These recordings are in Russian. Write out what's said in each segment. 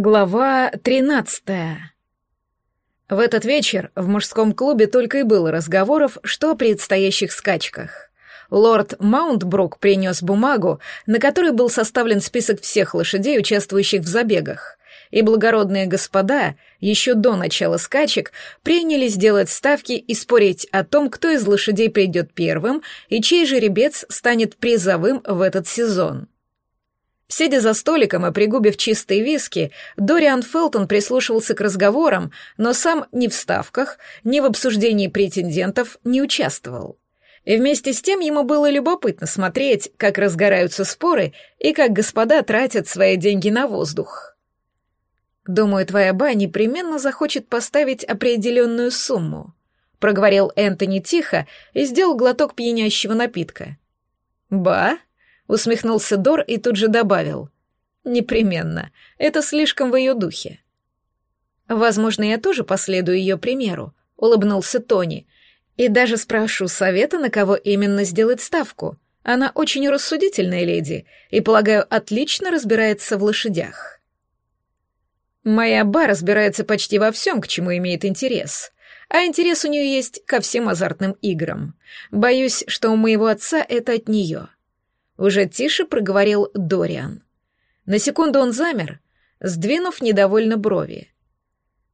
Глава тринадцатая. В этот вечер в мужском клубе только и было разговоров, что о предстоящих скачках. Лорд Маунтбрук принес бумагу, на которой был составлен список всех лошадей, участвующих в забегах, и благородные господа еще до начала скачек принялись делать ставки и спорить о том, кто из лошадей придет первым и чей жеребец станет призовым в этот сезон. Сидя за столиком и пригубив чистые виски, Дориан Фелтон прислушивался к разговорам, но сам ни в ставках, ни в обсуждении претендентов не участвовал. И вместе с тем ему было любопытно смотреть, как разгораются споры и как господа тратят свои деньги на воздух. «Думаю, твоя ба непременно захочет поставить определенную сумму», — проговорил Энтони тихо и сделал глоток пьянящего напитка. «Ба?» Усмехнулся Дор и тут же добавил. «Непременно. Это слишком в ее духе». «Возможно, я тоже последую ее примеру», — улыбнулся Тони. «И даже спрошу совета, на кого именно сделать ставку. Она очень рассудительная леди и, полагаю, отлично разбирается в лошадях». «Моя ба разбирается почти во всем, к чему имеет интерес», а интерес у нее есть ко всем азартным играм. Боюсь, что у моего отца это от нее. Уже тише проговорил Дориан. На секунду он замер, сдвинув недовольно брови.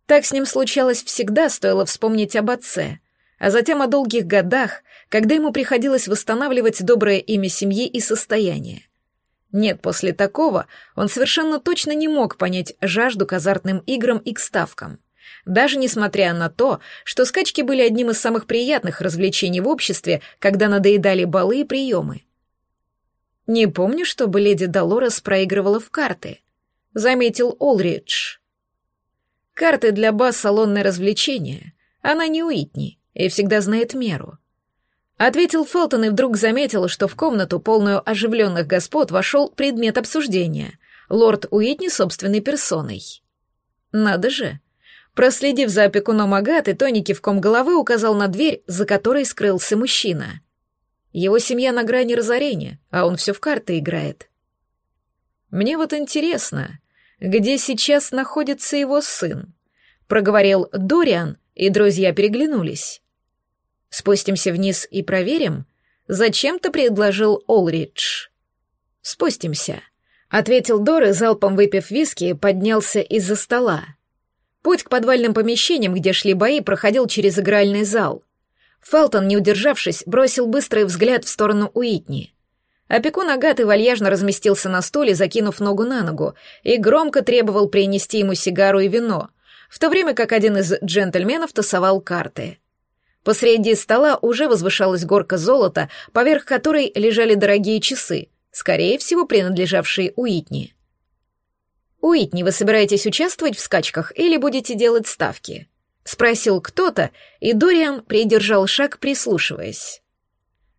Так с ним случалось всегда, стоило вспомнить об отце, а затем о долгих годах, когда ему приходилось восстанавливать доброе имя семьи и состояние. Нет, после такого он совершенно точно не мог понять жажду к азартным играм и к ставкам. Даже несмотря на то, что скачки были одним из самых приятных развлечений в обществе, когда надоедали балы и приемы. «Не помню, чтобы леди Долорес проигрывала в карты», — заметил Олридж. «Карты для Бас — салонное развлечение. Она не Уитни и всегда знает меру». Ответил Фелтон и вдруг заметил, что в комнату, полную оживленных господ, вошел предмет обсуждения — лорд Уитни собственной персоной. «Надо же!» Проследив за опекуном Агаты, Тони кивком головы указал на дверь, за которой скрылся мужчина. Его семья на грани разорения, а он все в карты играет. Мне вот интересно, где сейчас находится его сын? Проговорил Дориан, и друзья переглянулись. Спустимся вниз и проверим? Зачем-то предложил Олридж. Спустимся, ответил Дор и залпом выпив виски, поднялся из-за стола. Путь к подвальным помещениям, где шли бои, проходил через игральный зал. Фелтон, не удержавшись, бросил быстрый взгляд в сторону Уитни. Опекун Агаты вальяжно разместился на стуле, закинув ногу на ногу, и громко требовал принести ему сигару и вино, в то время как один из джентльменов тасовал карты. Посреди стола уже возвышалась горка золота, поверх которой лежали дорогие часы, скорее всего, принадлежавшие Уитни. «Уитни, вы собираетесь участвовать в скачках или будете делать ставки?» — спросил кто-то, и Дориан придержал шаг, прислушиваясь.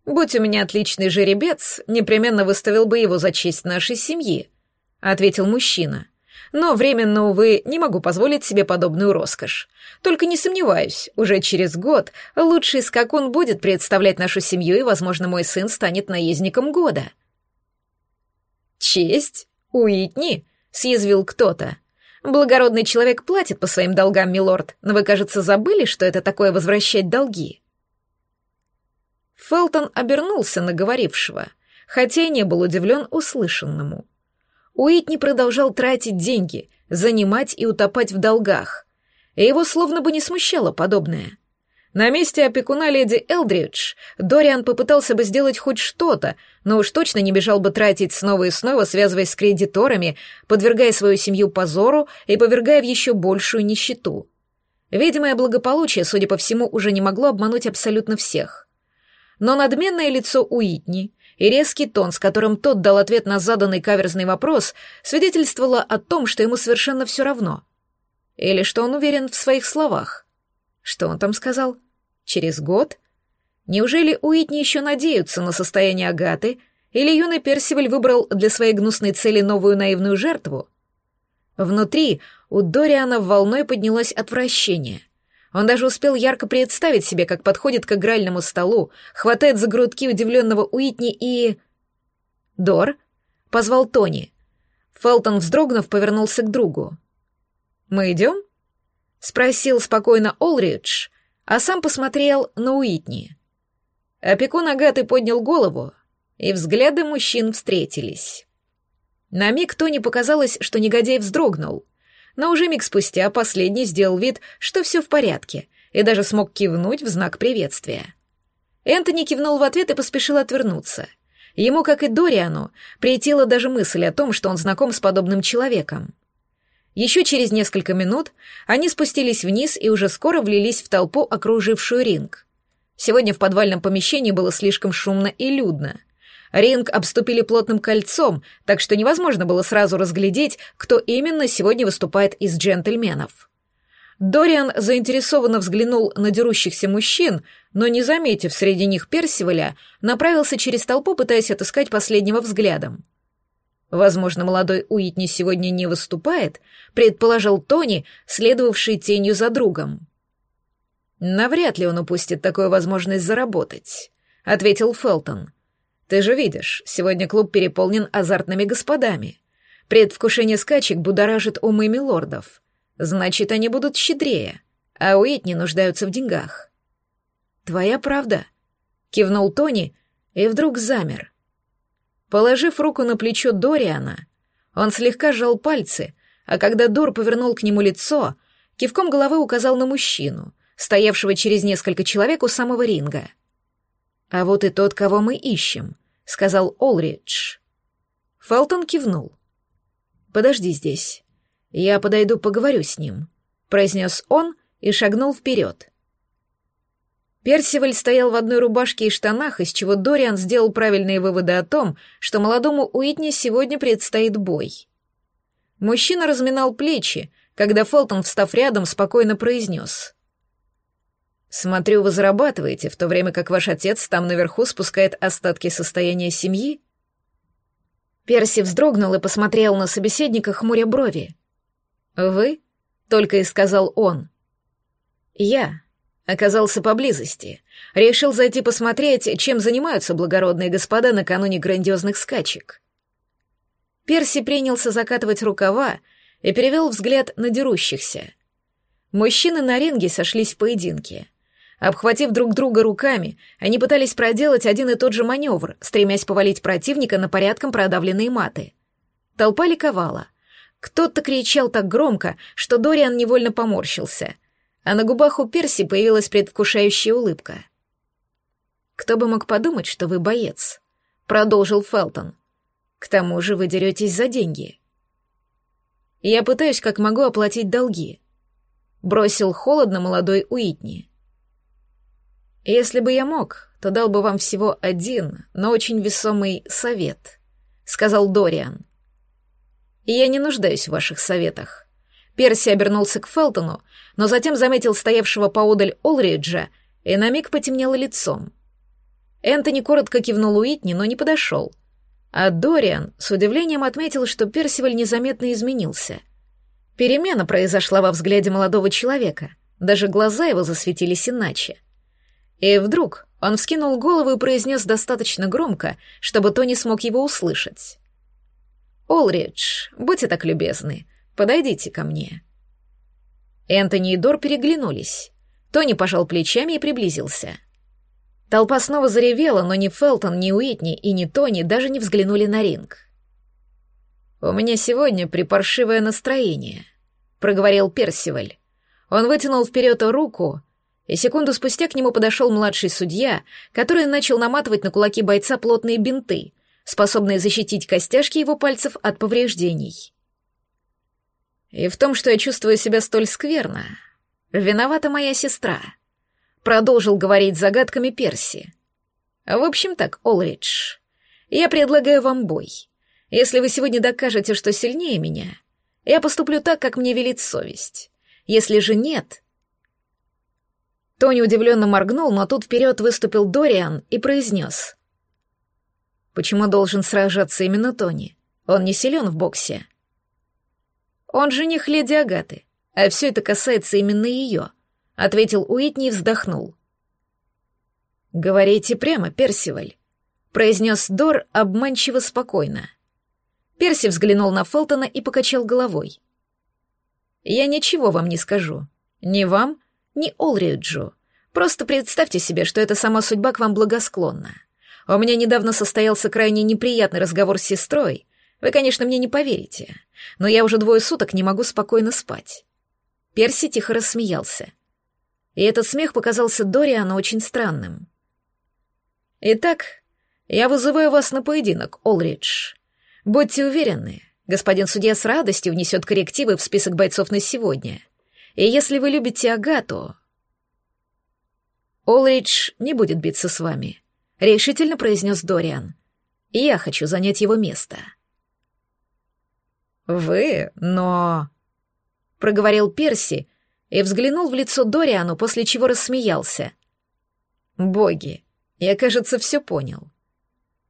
«Будь у меня отличный жеребец, непременно выставил бы его за честь нашей семьи», — ответил мужчина. «Но временно, увы, не могу позволить себе подобную роскошь. Только не сомневаюсь, уже через год лучший скакун будет представлять нашу семью, и, возможно, мой сын станет наездником года». «Честь? Уитни?» — съязвил кто-то. Благородный человек платит по своим долгам, милорд, но вы, кажется, забыли, что это такое возвращать долги. Фелтон обернулся на говорившего, хотя и не был удивлен услышанному. Уитни продолжал тратить деньги, занимать и утопать в долгах, и его словно бы не смущало подобное. На месте опекуна леди Элдридж Дориан попытался бы сделать хоть что-то, но уж точно не бежал бы тратить снова и снова, связываясь с кредиторами, подвергая свою семью позору и повергая в еще большую нищету. Видимое благополучие, судя по всему, уже не могло обмануть абсолютно всех. Но надменное лицо Уитни и резкий тон, с которым тот дал ответ на заданный каверзный вопрос, свидетельствовало о том, что ему совершенно все равно. Или что он уверен в своих словах. Что он там сказал? Через год? Неужели Уитни еще надеются на состояние Агаты, или юный Персиваль выбрал для своей гнусной цели новую наивную жертву? Внутри у Дориана волной поднялось отвращение. Он даже успел ярко представить себе, как подходит к игральному столу, хватает за грудки удивленного Уитни и... «Дор?» — позвал Тони. Фелтон, вздрогнув, повернулся к другу. Мы идем?» — спросил спокойно Олридж, а сам посмотрел на Уитни. Опекун Агаты поднял голову, и взгляды мужчин встретились. На миг Тони показалось, что негодяй вздрогнул, но уже миг спустя последний сделал вид, что все в порядке, и даже смог кивнуть в знак приветствия. Энтони кивнул в ответ и поспешил отвернуться. Ему, как и Дориану, претила даже мысль о том, что он знаком с подобным человеком. Еще через несколько минут они спустились вниз и уже скоро влились в толпу, окружившую ринг. Сегодня в подвальном помещении было слишком шумно и людно. Ринг обступили плотным кольцом, так что невозможно было сразу разглядеть, кто именно сегодня выступает из джентльменов. Дориан заинтересованно взглянул на дерущихся мужчин, но, не заметив среди них Персиваля, направился через толпу, пытаясь отыскать последнего взглядом. Возможно, молодой Уитни сегодня не выступает, предположил Тони, следовавший тенью за другом. Навряд ли он упустит такую возможность заработать, ответил Фелтон. Ты же видишь, сегодня клуб переполнен азартными господами. Предвкушение скачек будоражит умы милордов. Значит, они будут щедрее, а Уитни нуждаются в деньгах. Твоя правда, кивнул Тони и вдруг замер. Положив руку на плечо Дориана, он слегка сжал пальцы, а когда Дор повернул к нему лицо, кивком головы указал на мужчину, стоявшего через несколько человек у самого ринга. «А вот и тот, кого мы ищем», — сказал Олридж. Фелтон кивнул. «Подожди здесь. Я подойду поговорю с ним», — произнес он и шагнул вперед. Персиваль стоял в одной рубашке и штанах, из чего Дориан сделал правильные выводы о том, что молодому Уитни сегодня предстоит бой. Мужчина разминал плечи, когда Фелтон, встав рядом, спокойно произнес. «Смотрю, вы зарабатываете, в то время как ваш отец там наверху спускает остатки состояния семьи?» Перси вздрогнул и посмотрел на собеседника, хмуря брови. «Вы?» — только и сказал он. «Я», Оказался поблизости. Решил зайти посмотреть, чем занимаются благородные господа накануне грандиозных скачек. Перси принялся закатывать рукава и перевел взгляд на дерущихся. Мужчины на ринге сошлись в поединке. Обхватив друг друга руками, они пытались проделать один и тот же маневр, стремясь повалить противника на порядком продавленные маты. Толпа ликовала. Кто-то кричал так громко, что Дориан невольно поморщился — а на губах у Перси появилась предвкушающая улыбка. «Кто бы мог подумать, что вы боец?» — продолжил Фелтон. «К тому же вы деретесь за деньги». «Я пытаюсь, как могу, оплатить долги», — бросил холодно молодой Уитни. «Если бы я мог, то дал бы вам всего один, но очень весомый совет», — сказал Дориан. «И я не нуждаюсь в ваших советах. Перси обернулся к Фелтону, но затем заметил стоявшего поодаль Олриджа и на миг потемнело лицом. Энтони коротко кивнул Уитни, но не подошел. А Дориан с удивлением отметил, что Персиваль незаметно изменился. Перемена произошла во взгляде молодого человека, даже глаза его засветились иначе. И вдруг он вскинул голову и произнес достаточно громко, чтобы Тони смог его услышать. «Олридж, будьте так любезны, Подойдите ко мне». Энтони и Дор переглянулись. Тони пожал плечами и приблизился. Толпа снова заревела, но ни Фелтон, ни Уитни и ни Тони даже не взглянули на ринг. «У меня сегодня припаршивое настроение», — проговорил Персиваль. Он вытянул вперед руку, и секунду спустя к нему подошел младший судья, который начал наматывать на кулаки бойца плотные бинты, способные защитить костяшки его пальцев от повреждений. И в том, что я чувствую себя столь скверно, виновата моя сестра. Продолжил говорить загадками Перси. В общем так, Олридж, я предлагаю вам бой. Если вы сегодня докажете, что сильнее меня, я поступлю так, как мне велит совесть. Если же нет... Тони удивленно моргнул, но тут вперед выступил Дориан и произнес. «Почему должен сражаться именно Тони? Он не силен в боксе». Он жених леди Агаты, а все это касается именно ее», — ответил Уитни и вздохнул. «Говорите прямо, Персиваль», — произнес Дор обманчиво спокойно. Перси взглянул на Фелтона и покачал головой. Я ничего вам не скажу. Ни вам, ни Олриджу. Просто представьте себе, что эта сама судьба к вам благосклонна. У меня недавно состоялся крайне неприятный разговор с сестрой. Вы, конечно, мне не поверите, но я уже двое суток не могу спокойно спать. Перси тихо рассмеялся. И этот смех показался Дориану очень странным. Итак, я вызываю вас на поединок, Олридж. Будьте уверены, господин судья с радостью внесет коррективы в список бойцов на сегодня. И если вы любите Агату... Олридж не будет биться с вами, решительно произнес Дориан. Я хочу занять его место. Вы, но... проговорил Перси и взглянул в лицо Дориану, после чего рассмеялся. Боги, я, кажется, все понял.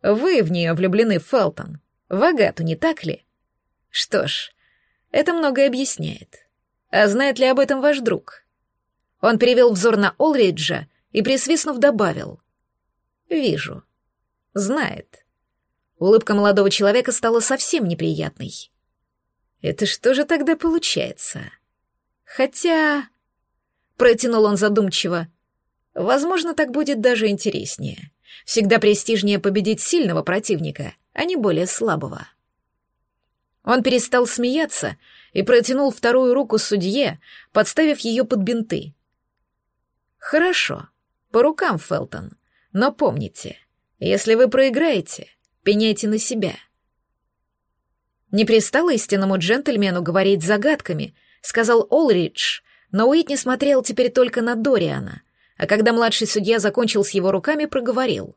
Вы в нее влюблены, Фелтон. В Агату, не так ли? Что ж, это многое объясняет. А знает ли об этом ваш друг? Он перевел взор на Олриджа и, присвистнув, добавил. «Вижу. Знает». Улыбка молодого человека стала совсем неприятной. «Это что же тогда получается? Хотя...» Протянул он задумчиво. «Возможно, так будет даже интереснее. Всегда престижнее победить сильного противника, а не более слабого. Он перестал смеяться и протянул вторую руку судье, подставив ее под бинты. «Хорошо, по рукам, Фелтон, но помните, если вы проиграете, пеняйте на себя». «Не пристало истинному джентльмену говорить загадками», — сказал Олридж, но Уитни смотрел теперь только на Дориана, а когда младший судья закончил с его руками, проговорил.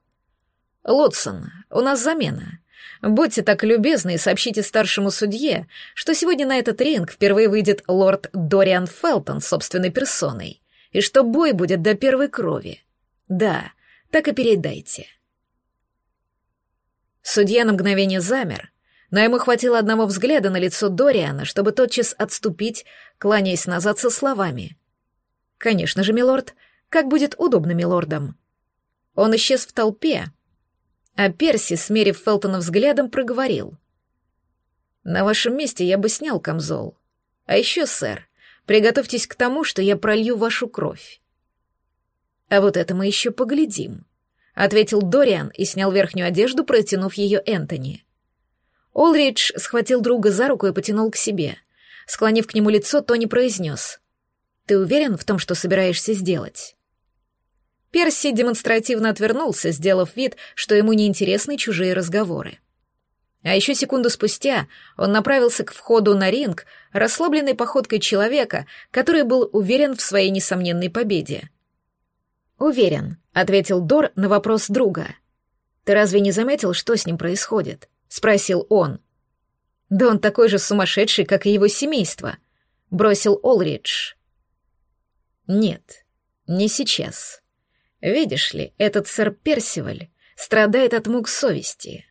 «Лотсон, у нас замена. Будьте так любезны и сообщите старшему судье, что сегодня на этот ринг впервые выйдет лорд Дориан Фелтон собственной персоной, и что бой будет до первой крови. Да, так и передайте». Судья на мгновение замер, но ему хватило одного взгляда на лицо Дориана, чтобы тотчас отступить, кланяясь назад со словами. «Конечно же, милорд, как будет удобно милордам». Он исчез в толпе, а Перси, смерив Фелтона взглядом, проговорил. «На вашем месте я бы снял камзол. А еще, сэр, приготовьтесь к тому, что я пролью вашу кровь». «А вот это мы еще поглядим», — ответил Дориан и снял верхнюю одежду, протянув ее Энтони. Олридж схватил друга за руку и потянул к себе. Склонив к нему лицо, Тони произнес. «Ты уверен в том, что собираешься сделать?» Перси демонстративно отвернулся, сделав вид, что ему неинтересны чужие разговоры. А еще секунду спустя он направился к входу на ринг, расслабленной походкой человека, который был уверен в своей несомненной победе. «Уверен», — ответил Дор на вопрос друга. «Ты разве не заметил, что с ним происходит?» — спросил он. «Да он такой же сумасшедший, как и его семейство», — бросил Олридж. «Нет, не сейчас», Видишь ли, этот сэр Персиваль страдает от мук совести.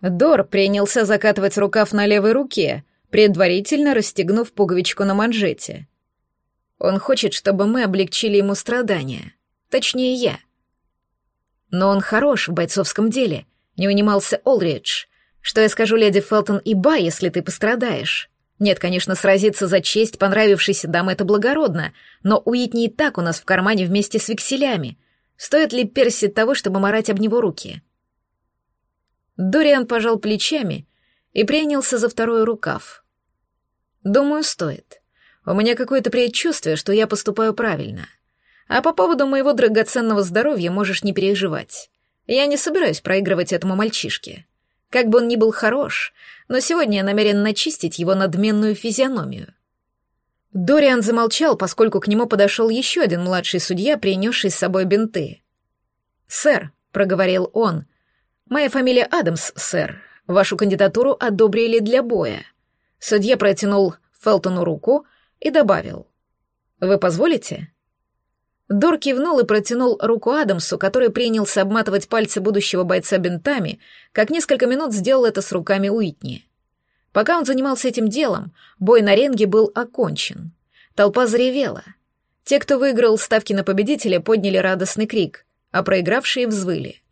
Дор принялся закатывать рукав на левой руке, предварительно расстегнув пуговичку на манжете. Он хочет, чтобы мы облегчили ему страдания. Точнее, я. Но он хорош в бойцовском деле, не унимался Олридж. Что я скажу леди Фелтон и Ба, если ты пострадаешь? Нет, конечно, сразиться за честь понравившейся дамы — это благородно, но Уитни и так у нас в кармане вместе с векселями — Стоит ли Перси того, чтобы морать об него руки? Дориан пожал плечами и принялся за второй рукав. Думаю, стоит. У меня какое-то предчувствие, что я поступаю правильно. А по поводу моего драгоценного здоровья можешь не переживать. Я не собираюсь проигрывать этому мальчишке. Как бы он ни был хорош, но сегодня я намерен начистить его надменную физиономию. Дориан замолчал, поскольку к нему подошел еще один младший судья, принесший с собой бинты. «Сэр», — проговорил он, — «моя фамилия Адамс, сэр. Вашу кандидатуру одобрили для боя». Судья протянул Фелтону руку и добавил. «Вы позволите?» Дор кивнул и протянул руку Адамсу, который принялся обматывать пальцы будущего бойца бинтами, как несколько минут сделал это с руками Уитни. Пока он занимался этим делом, бой на ринге был окончен. Толпа заревела. Те, кто выиграл ставки на победителя, подняли радостный крик, а проигравшие взвыли.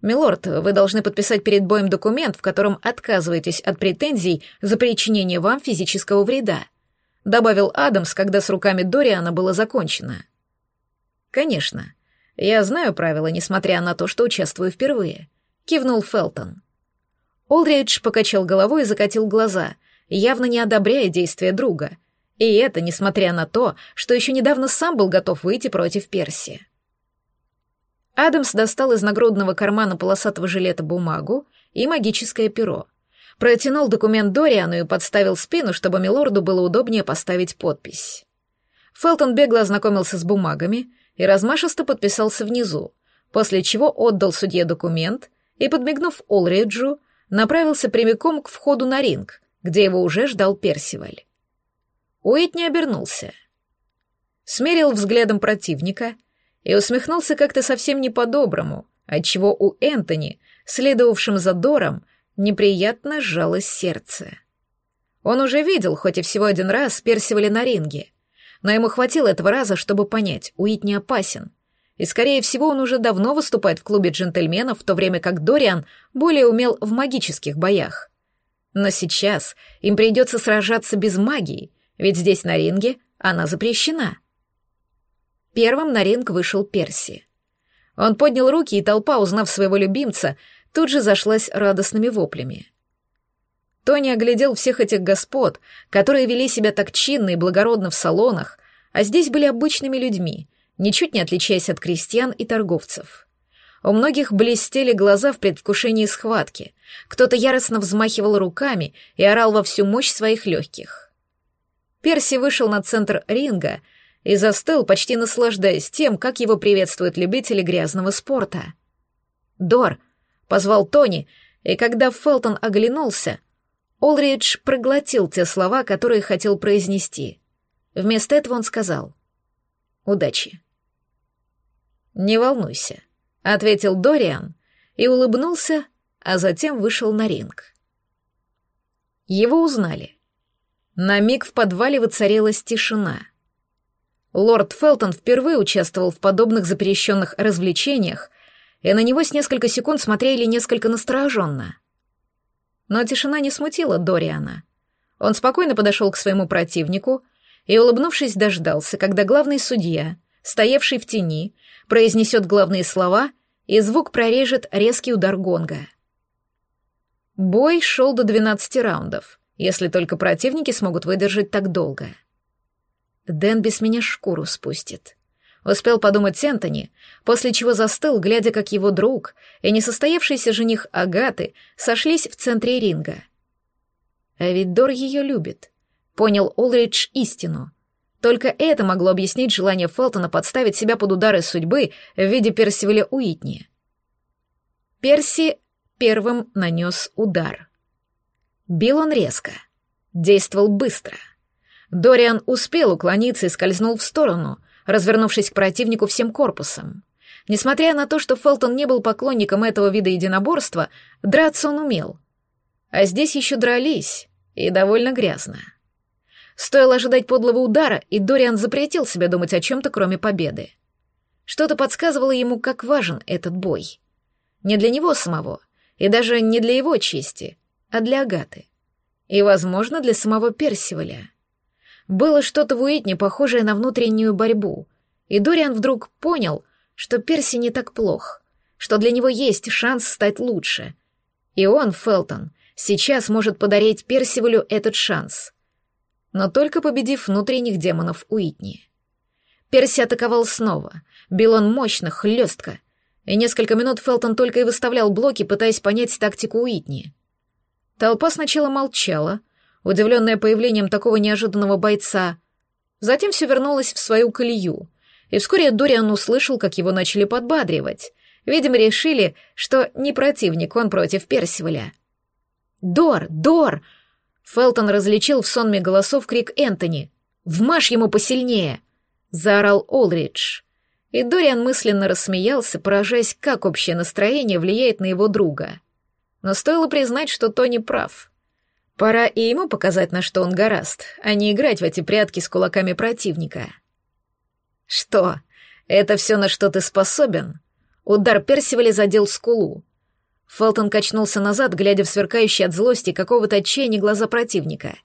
«Милорд, вы должны подписать перед боем документ, в котором отказываетесь от претензий за причинение вам физического вреда», — добавил Адамс, когда с руками Дориана было закончено. «Конечно. Я знаю правила, несмотря на то, что участвую впервые», — кивнул Фелтон. Олдридж покачал головой и закатил глаза, явно не одобряя действия друга. И это несмотря на то, что еще недавно сам был готов выйти против Перси. Адамс достал из нагрудного кармана полосатого жилета бумагу и магическое перо. Протянул документ Дориану и подставил спину, чтобы милорду было удобнее поставить подпись. Фелтон бегло ознакомился с бумагами и размашисто подписался внизу, после чего отдал судье документ и, подмигнув Олриджу, направился прямиком к входу на ринг, где его уже ждал Персиваль. Уитни обернулся. Смерил взглядом противника и усмехнулся как-то совсем не по-доброму, отчего у Энтони, следовавшим за Дором, неприятно сжалось сердце. Он уже видел, хоть и всего один раз, Персиваля на ринге, но ему хватило этого раза, чтобы понять, Уитни опасен. И, скорее всего, он уже давно выступает в клубе джентльменов, в то время как Дориан более умел в магических боях. Но сейчас им придется сражаться без магии, ведь здесь на ринге она запрещена. Первым на ринг вышел Перси. Он поднял руки, и толпа, узнав своего любимца, тут же зашлась радостными воплями. Тони оглядел всех этих господ, которые вели себя так чинно и благородно в салонах, а здесь были обычными людьми, ничуть не отличаясь от крестьян и торговцев. У многих блестели глаза в предвкушении схватки, кто-то яростно взмахивал руками и орал во всю мощь своих легких. Перси вышел на центр ринга — и застыл, почти наслаждаясь тем, как его приветствуют любители грязного спорта. «Дор!» — позвал Тони, и когда Фелтон оглянулся, Олридж проглотил те слова, которые хотел произнести. Вместо этого он сказал «Удачи». «Не волнуйся», — ответил Дориан и улыбнулся, а затем вышел на ринг. Его узнали. На миг в подвале воцарилась тишина — Лорд Фелтон впервые участвовал в подобных запрещенных развлечениях, и на него с несколько секунд смотрели несколько настороженно. Но тишина не смутила Дориана. Он спокойно подошел к своему противнику и, улыбнувшись, дождался, когда главный судья, стоявший в тени, произнесет главные слова, и звук прорежет резкий удар гонга. Бой шел до 12 раундов, если только противники смогут выдержать так долго. — Дэн без меня шкуру спустит. Успел подумать Энтони, после чего застыл, глядя, как его друг и несостоявшийся жених Агаты сошлись в центре ринга. А ведь Дор ее любит. Понял Олридж истину. Только это могло объяснить желание Фелтона подставить себя под удары судьбы в виде Персиваля Уитни. Перси первым нанес удар. Бил он резко, действовал быстро — Дориан успел уклониться и скользнул в сторону, развернувшись к противнику всем корпусом. Несмотря на то, что Фелтон не был поклонником этого вида единоборства, драться он умел. А здесь еще дрались, и довольно грязно. Стоило ожидать подлого удара, и Дориан запретил себе думать о чем-то, кроме победы. Что-то подсказывало ему, как важен этот бой. Не для него самого, и даже не для его чести, а для Агаты. И, возможно, для самого Персиваля. Было что-то в Уитне, похожее на внутреннюю борьбу, и Дориан вдруг понял, что Перси не так плох, что для него есть шанс стать лучше. И он, Фелтон, сейчас может подарить Персивалю этот шанс. Но только победив внутренних демонов Уитни. Перси атаковал снова, бил он мощно, хлестко, и несколько минут Фелтон только и выставлял блоки, пытаясь понять тактику Уитни. Толпа сначала молчала, удивленная появлением такого неожиданного бойца. Затем все вернулось в свою колею, и вскоре Дориан услышал, как его начали подбадривать. Видимо, решили, что не противник он против Персиваля. «Дор! Дор!» Фелтон различил в сонме голосов крик Энтони. «Вмажь ему посильнее!» — заорал Олридж. И Дориан мысленно рассмеялся, поражаясь, как общее настроение влияет на его друга. Но стоило признать, что Тони прав — Пора и ему показать, на что он гораст, а не играть в эти прятки с кулаками противника. Что? Это все, на что ты способен? Удар Персиваля задел скулу. Фелтон качнулся назад, глядя в сверкающие от злости какого-то отчаяния глаза противника.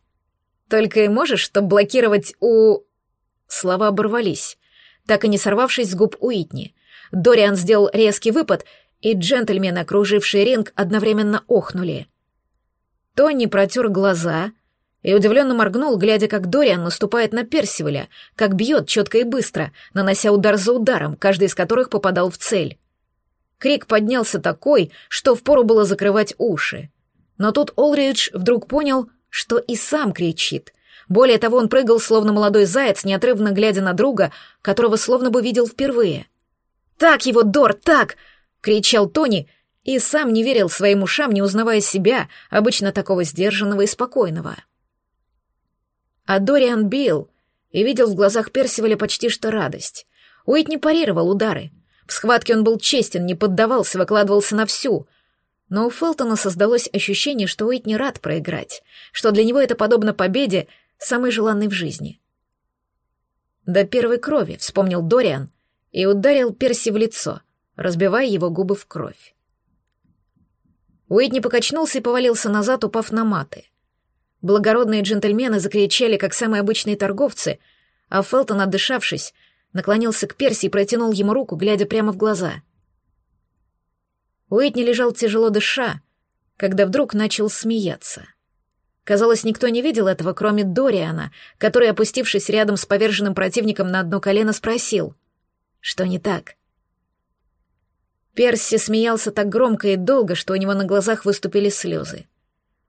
Только и можешь, что блокировать у...» Слова оборвались, так и не сорвавшись с губ Уитни. Дориан сделал резкий выпад, и джентльмены, окружившие ринг, одновременно охнули. Тони протер глаза и удивленно моргнул, глядя, как Дориан наступает на Персиваля, как бьет четко и быстро, нанося удар за ударом, каждый из которых попадал в цель. Крик поднялся такой, что впору было закрывать уши. Но тут Олридж вдруг понял, что и сам кричит. Более того, он прыгал, словно молодой заяц, неотрывно глядя на друга, которого словно бы видел впервые. «Так его, Дор, так!» — кричал Тони, и сам не верил своим ушам, не узнавая себя, обычно такого сдержанного и спокойного. А Дориан бил и видел в глазах Персиваля почти что радость. Уитни парировал удары. В схватке он был честен, не поддавался, выкладывался на всю — но у Фелтона создалось ощущение, что Уитни рад проиграть, что для него это подобно победе, самой желанной в жизни. До первой крови, вспомнил Дориан, и ударил Перси в лицо, разбивая его губы в кровь. Уитни покачнулся и повалился назад, упав на маты. Благородные джентльмены закричали, как самые обычные торговцы, а Фелтон, отдышавшись, наклонился к Перси и протянул ему руку, глядя прямо в глаза — Уитни лежал тяжело дыша, когда вдруг начал смеяться. Казалось, никто не видел этого, кроме Дориана, который, опустившись рядом с поверженным противником на одно колено, спросил, что не так. Перси смеялся так громко и долго, что у него на глазах выступили слезы.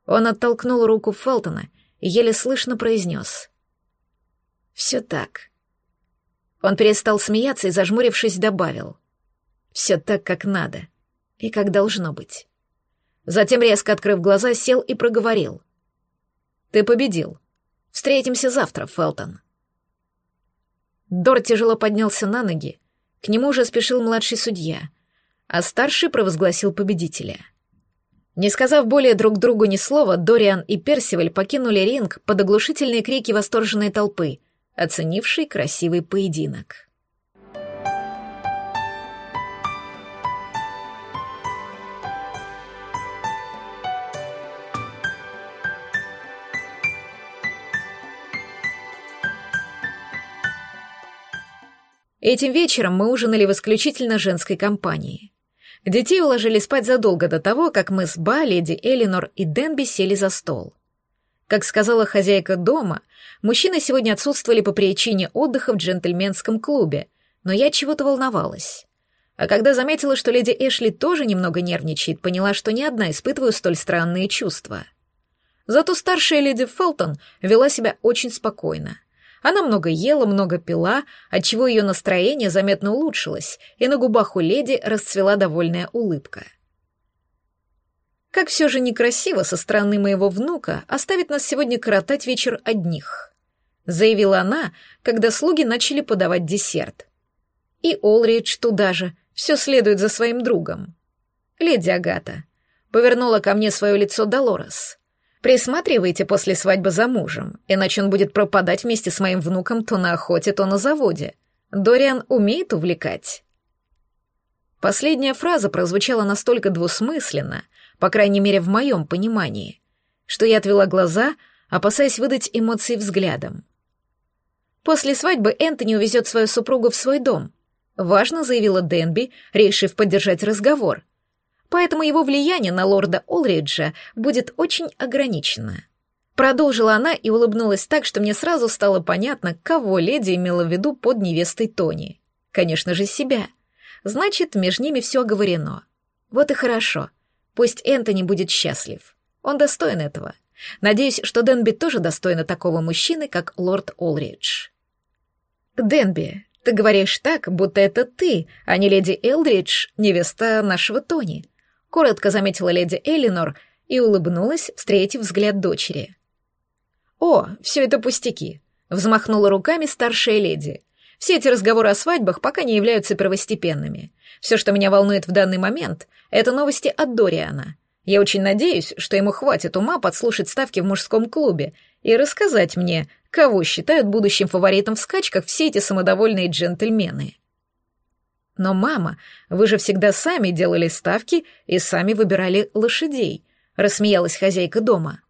Он оттолкнул руку Фелтона и еле слышно произнес. «Все так». Он перестал смеяться и, зажмурившись, добавил. «Все так, как надо и как должно быть. Затем, резко открыв глаза, сел и проговорил. «Ты победил. Встретимся завтра, Фелтон». Дор тяжело поднялся на ноги. К нему уже спешил младший судья, а старший провозгласил победителя. Не сказав более друг другу ни слова, Дориан и Персиваль покинули ринг под оглушительные крики восторженной толпы, оценившей красивый поединок. Этим вечером мы ужинали в исключительно женской компании. Детей уложили спать задолго до того, как мы с Ба, леди Элинор и Денби сели за стол. Как сказала хозяйка дома, мужчины сегодня отсутствовали по причине отдыха в джентльменском клубе, но я чего-то волновалась. А когда заметила, что леди Эшли тоже немного нервничает, поняла, что ни одна испытываю столь странные чувства. Зато старшая леди Фелтон вела себя очень спокойно — она много ела, много пила, отчего ее настроение заметно улучшилось, и на губах у леди расцвела довольная улыбка. Как все же некрасиво со стороны моего внука оставить нас сегодня коротать вечер одних, заявила она, когда слуги начали подавать десерт. И Олридж туда же, все следует за своим другом. Леди Агата повернула ко мне свое лицо Долорес. Присматривайте после свадьбы за мужем, иначе он будет пропадать вместе с моим внуком то на охоте, то на заводе. Дориан умеет увлекать. Последняя фраза прозвучала настолько двусмысленно, по крайней мере в моем понимании, что я отвела глаза, опасаясь выдать эмоции взглядом. После свадьбы Энтони увезет свою супругу в свой дом. Важно, заявила Денби, решив поддержать разговор поэтому его влияние на лорда Олриджа будет очень ограничено. Продолжила она и улыбнулась так, что мне сразу стало понятно, кого леди имела в виду под невестой Тони. Конечно же, себя. Значит, между ними все оговорено. Вот и хорошо. Пусть Энтони будет счастлив. Он достоин этого. Надеюсь, что Денби тоже достойна такого мужчины, как лорд Олридж. Денби, ты говоришь так, будто это ты, а не леди Элдридж, невеста нашего Тони коротко заметила леди Элинор и улыбнулась, встретив взгляд дочери. «О, все это пустяки», — взмахнула руками старшая леди. «Все эти разговоры о свадьбах пока не являются первостепенными. Все, что меня волнует в данный момент, это новости от Дориана. Я очень надеюсь, что ему хватит ума подслушать ставки в мужском клубе и рассказать мне, кого считают будущим фаворитом в скачках все эти самодовольные джентльмены». Но, мама, вы же всегда сами делали ставки и сами выбирали лошадей, рассмеялась хозяйка дома.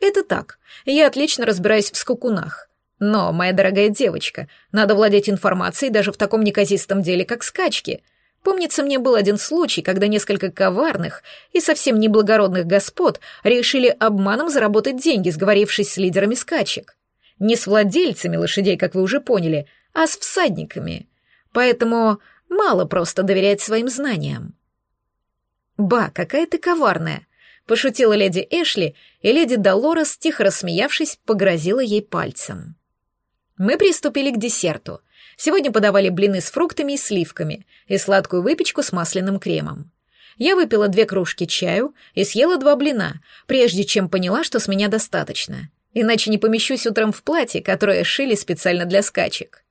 Это так, я отлично разбираюсь в скакунах. Но, моя дорогая девочка, надо владеть информацией даже в таком неказистом деле, как скачки. Помнится, мне был один случай, когда несколько коварных и совсем неблагородных господ решили обманом заработать деньги, сговорившись с лидерами скачек. Не с владельцами лошадей, как вы уже поняли, а с всадниками. Поэтому мало просто доверять своим знаниям. «Ба, какая ты коварная!» — пошутила леди Эшли, и леди Долорес, тихо рассмеявшись, погрозила ей пальцем. Мы приступили к десерту. Сегодня подавали блины с фруктами и сливками и сладкую выпечку с масляным кремом. Я выпила две кружки чаю и съела два блина, прежде чем поняла, что с меня достаточно. Иначе не помещусь утром в платье, которое шили специально для скачек.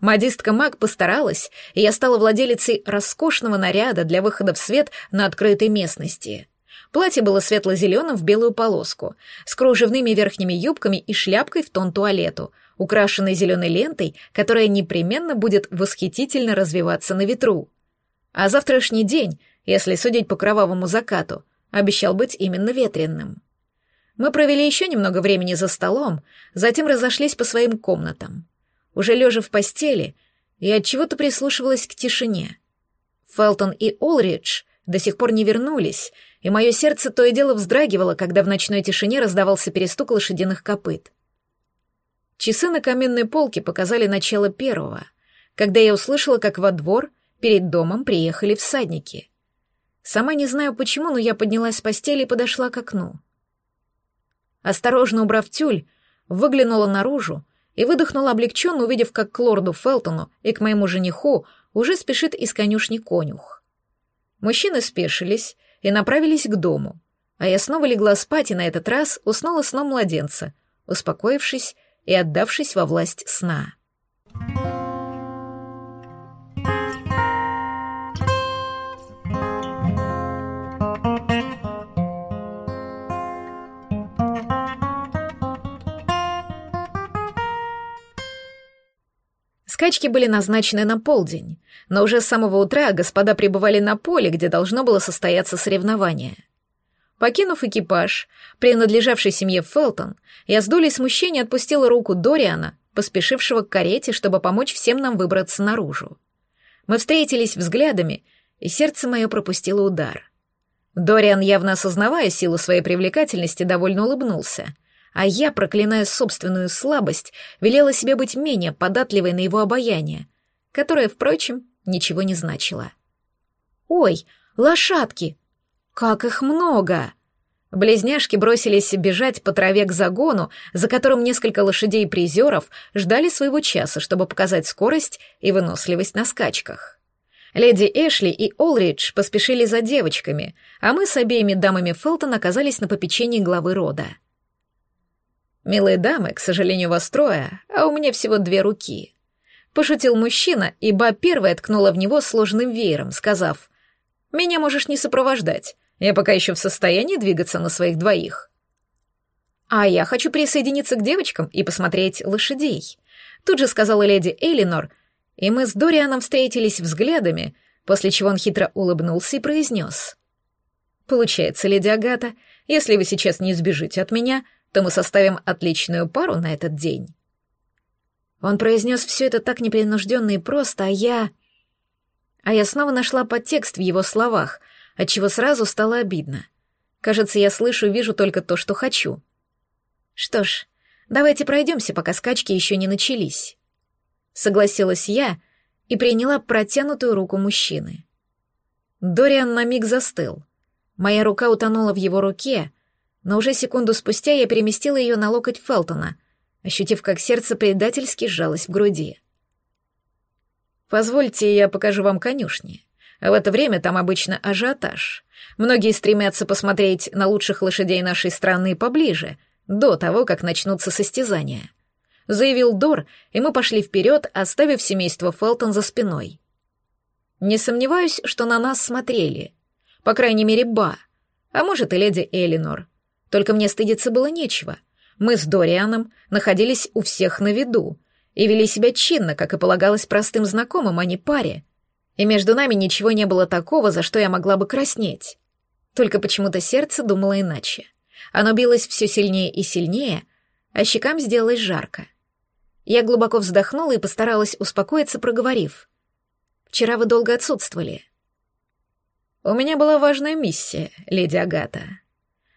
Модистка Мак постаралась, и я стала владелицей роскошного наряда для выхода в свет на открытой местности. Платье было светло-зеленым в белую полоску, с кружевными верхними юбками и шляпкой в тон туалету, украшенной зеленой лентой, которая непременно будет восхитительно развиваться на ветру. А завтрашний день, если судить по кровавому закату, обещал быть именно ветренным. Мы провели еще немного времени за столом, затем разошлись по своим комнатам. Уже лежа в постели, я от чего-то прислушивалась к тишине. Фелтон и Олридж до сих пор не вернулись, и мое сердце то и дело вздрагивало, когда в ночной тишине раздавался перестук лошадиных копыт. Часы на каменной полке показали начало первого, когда я услышала, как во двор перед домом приехали всадники. Сама не знаю почему, но я поднялась с постели и подошла к окну. Осторожно убрав тюль, выглянула наружу и выдохнула облегченно, увидев, как к лорду Фелтону и к моему жениху уже спешит из конюшни конюх. Мужчины спешились и направились к дому, а я снова легла спать и на этот раз уснула сном младенца, успокоившись и отдавшись во власть сна. Скачки были назначены на полдень, но уже с самого утра господа пребывали на поле, где должно было состояться соревнование. Покинув экипаж, принадлежавший семье Фелтон, я с долей смущения отпустила руку Дориана, поспешившего к карете, чтобы помочь всем нам выбраться наружу. Мы встретились взглядами, и сердце мое пропустило удар. Дориан, явно осознавая силу своей привлекательности, довольно улыбнулся — а я, проклиная собственную слабость, велела себе быть менее податливой на его обаяние, которое, впрочем, ничего не значило. «Ой, лошадки! Как их много!» Близняшки бросились бежать по траве к загону, за которым несколько лошадей-призеров ждали своего часа, чтобы показать скорость и выносливость на скачках. Леди Эшли и Олридж поспешили за девочками, а мы с обеими дамами Фелтон оказались на попечении главы рода. «Милые дамы, к сожалению, вас трое, а у меня всего две руки». Пошутил мужчина, и Ба первая ткнула в него сложным веером, сказав, «Меня можешь не сопровождать, я пока еще в состоянии двигаться на своих двоих». «А я хочу присоединиться к девочкам и посмотреть лошадей», тут же сказала леди Элинор, и мы с Дорианом встретились взглядами, после чего он хитро улыбнулся и произнес. «Получается, леди Агата, если вы сейчас не сбежите от меня, то мы составим отличную пару на этот день». Он произнес все это так непринужденно и просто, а я... А я снова нашла подтекст в его словах, отчего сразу стало обидно. Кажется, я слышу и вижу только то, что хочу. Что ж, давайте пройдемся, пока скачки еще не начались. Согласилась я и приняла протянутую руку мужчины. Дориан на миг застыл. Моя рука утонула в его руке, но уже секунду спустя я переместила ее на локоть Фелтона, ощутив, как сердце предательски сжалось в груди. «Позвольте, я покажу вам конюшни. А в это время там обычно ажиотаж. Многие стремятся посмотреть на лучших лошадей нашей страны поближе, до того, как начнутся состязания», — заявил Дор, и мы пошли вперед, оставив семейство Фелтон за спиной. Не сомневаюсь, что на нас смотрели. По крайней мере, Ба, а может и леди Элинор — только мне стыдиться было нечего. Мы с Дорианом находились у всех на виду и вели себя чинно, как и полагалось простым знакомым, а не паре. И между нами ничего не было такого, за что я могла бы краснеть. Только почему-то сердце думало иначе. Оно билось все сильнее и сильнее, а щекам сделалось жарко. Я глубоко вздохнула и постаралась успокоиться, проговорив. «Вчера вы долго отсутствовали». «У меня была важная миссия, леди Агата», —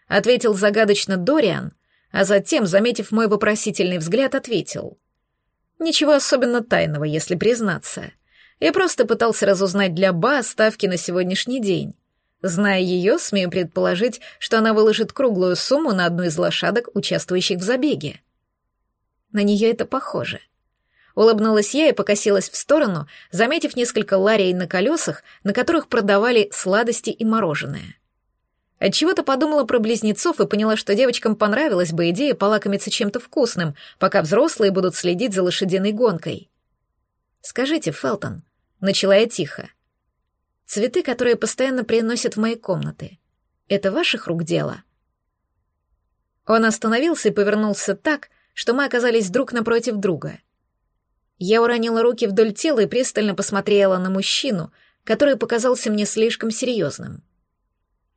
ответил загадочно Дориан, а затем, заметив мой вопросительный взгляд, ответил. «Ничего особенно тайного, если признаться. Я просто пытался разузнать для Ба ставки на сегодняшний день. Зная ее, смею предположить, что она выложит круглую сумму на одну из лошадок, участвующих в забеге. На нее это похоже. Улыбнулась я и покосилась в сторону, заметив несколько ларей на колесах, на которых продавали сладости и мороженое. Отчего-то подумала про близнецов и поняла, что девочкам понравилась бы идея полакомиться чем-то вкусным, пока взрослые будут следить за лошадиной гонкой. «Скажите, Фелтон», — начала я тихо, — «цветы, которые постоянно приносят в мои комнаты, это ваших рук дело?» Он остановился и повернулся так, что мы оказались друг напротив друга. Я уронила руки вдоль тела и пристально посмотрела на мужчину, который показался мне слишком серьезным.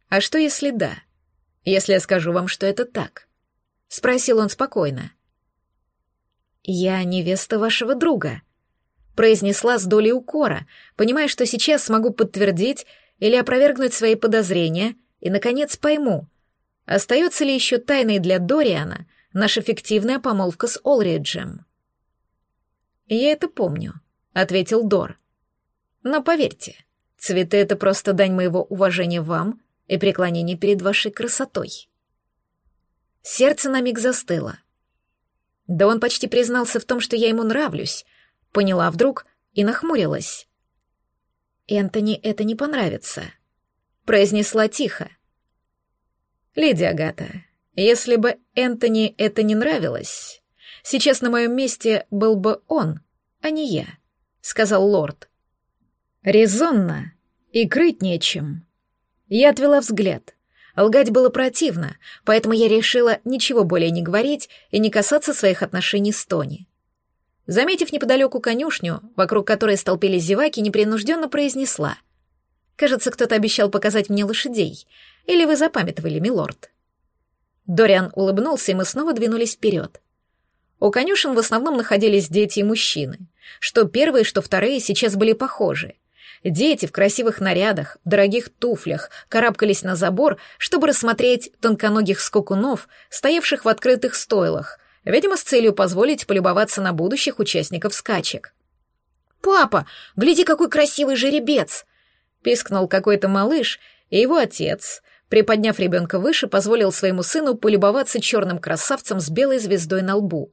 «А что, если да? Если я скажу вам, что это так?» — спросил он спокойно. «Я невеста вашего друга», — произнесла с долей укора, понимая, что сейчас смогу подтвердить или опровергнуть свои подозрения, и, наконец, пойму, остается ли еще тайной для Дориана наша фиктивная помолвка с Олриджем. «Я это помню», — ответил Дор. «Но поверьте, цветы — это просто дань моего уважения вам и преклонение перед вашей красотой». Сердце на миг застыло. Да он почти признался в том, что я ему нравлюсь, поняла вдруг и нахмурилась. «Энтони это не понравится», — произнесла тихо. «Леди Агата, если бы Энтони это не нравилось, Сейчас на моем месте был бы он, а не я», — сказал лорд. «Резонно и крыть нечем». Я отвела взгляд. Лгать было противно, поэтому я решила ничего более не говорить и не касаться своих отношений с Тони. Заметив неподалеку конюшню, вокруг которой столпились зеваки, непринужденно произнесла. «Кажется, кто-то обещал показать мне лошадей. Или вы запамятовали, милорд?» Дориан улыбнулся, и мы снова двинулись вперед. У конюшен в основном находились дети и мужчины. Что первые, что вторые сейчас были похожи. Дети в красивых нарядах, дорогих туфлях карабкались на забор, чтобы рассмотреть тонконогих скакунов, стоявших в открытых стойлах, видимо, с целью позволить полюбоваться на будущих участников скачек. «Папа, гляди, какой красивый жеребец!» — пискнул какой-то малыш, и его отец, приподняв ребенка выше, позволил своему сыну полюбоваться черным красавцем с белой звездой на лбу.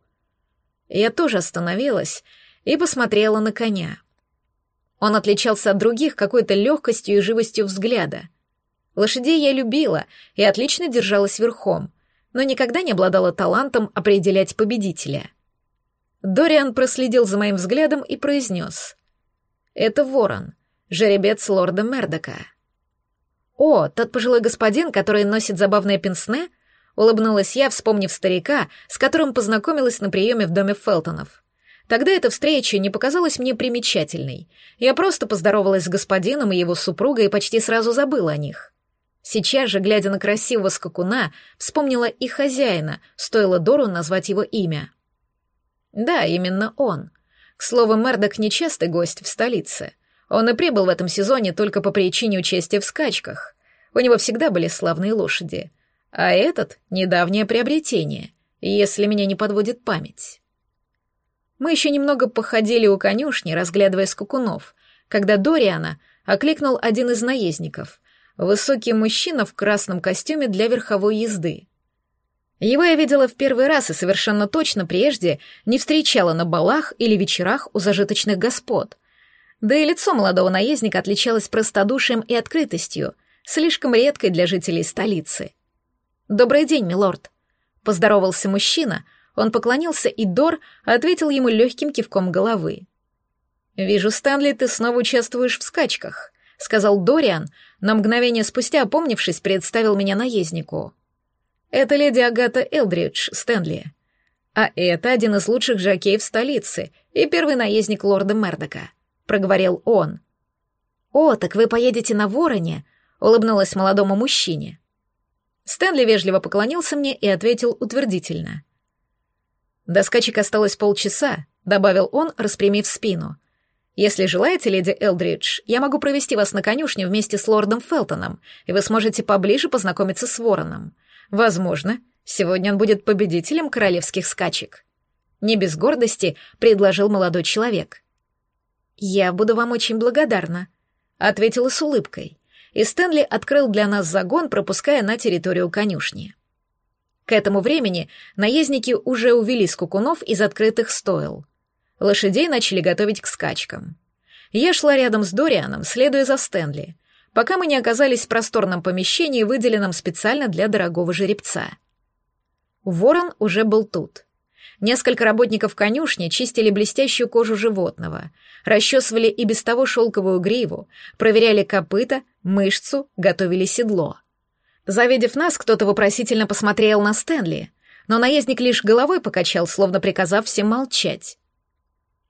Я тоже остановилась и посмотрела на коня. Он отличался от других какой-то легкостью и живостью взгляда. Лошадей я любила и отлично держалась верхом, но никогда не обладала талантом определять победителя. Дориан проследил за моим взглядом и произнес. «Это ворон, жеребец лорда Мердока». «О, тот пожилой господин, который носит забавное пенсне?» Улыбнулась я, вспомнив старика, с которым познакомилась на приеме в доме Фелтонов. Тогда эта встреча не показалась мне примечательной. Я просто поздоровалась с господином и его супругой и почти сразу забыла о них. Сейчас же, глядя на красивого скакуна, вспомнила и хозяина, стоило Дору назвать его имя. Да, именно он. К слову, Мердок нечастый гость в столице. Он и прибыл в этом сезоне только по причине участия в скачках. У него всегда были славные лошади — а этот — недавнее приобретение, если меня не подводит память. Мы еще немного походили у конюшни, разглядывая скакунов, когда Дориана окликнул один из наездников, высокий мужчина в красном костюме для верховой езды. Его я видела в первый раз и совершенно точно прежде не встречала на балах или вечерах у зажиточных господ. Да и лицо молодого наездника отличалось простодушием и открытостью, слишком редкой для жителей столицы — «Добрый день, милорд», — поздоровался мужчина, он поклонился, и Дор ответил ему легким кивком головы. «Вижу, Стэнли, ты снова участвуешь в скачках», — сказал Дориан, на мгновение спустя, опомнившись, представил меня наезднику. «Это леди Агата Элдридж, Стэнли. А это один из лучших жокеев столицы и первый наездник лорда Мердока», — проговорил он. «О, так вы поедете на Вороне?» — улыбнулась молодому мужчине. Стэнли вежливо поклонился мне и ответил утвердительно. «До скачек осталось полчаса», — добавил он, распрямив спину. «Если желаете, леди Элдридж, я могу провести вас на конюшню вместе с лордом Фелтоном, и вы сможете поближе познакомиться с вороном. Возможно, сегодня он будет победителем королевских скачек». Не без гордости предложил молодой человек. «Я буду вам очень благодарна», — ответила с улыбкой и Стэнли открыл для нас загон, пропуская на территорию конюшни. К этому времени наездники уже увели скукунов из открытых стойл. Лошадей начали готовить к скачкам. Я шла рядом с Дорианом, следуя за Стэнли, пока мы не оказались в просторном помещении, выделенном специально для дорогого жеребца. Ворон уже был тут. Несколько работников конюшни чистили блестящую кожу животного, расчесывали и без того шелковую гриву, проверяли копыта, мышцу, готовили седло. Завидев нас, кто-то вопросительно посмотрел на Стэнли, но наездник лишь головой покачал, словно приказав всем молчать.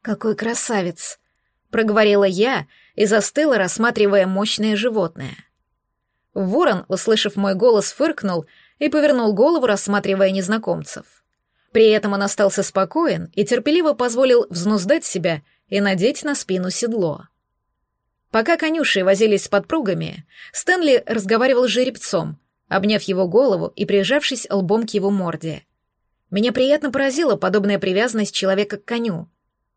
«Какой красавец!» — проговорила я и застыла, рассматривая мощное животное. Ворон, услышав мой голос, фыркнул и повернул голову, рассматривая незнакомцев. При этом он остался спокоен и терпеливо позволил взнуздать себя и надеть на спину седло. Пока конюши возились с подпругами, Стэнли разговаривал с жеребцом, обняв его голову и прижавшись лбом к его морде. Меня приятно поразила подобная привязанность человека к коню.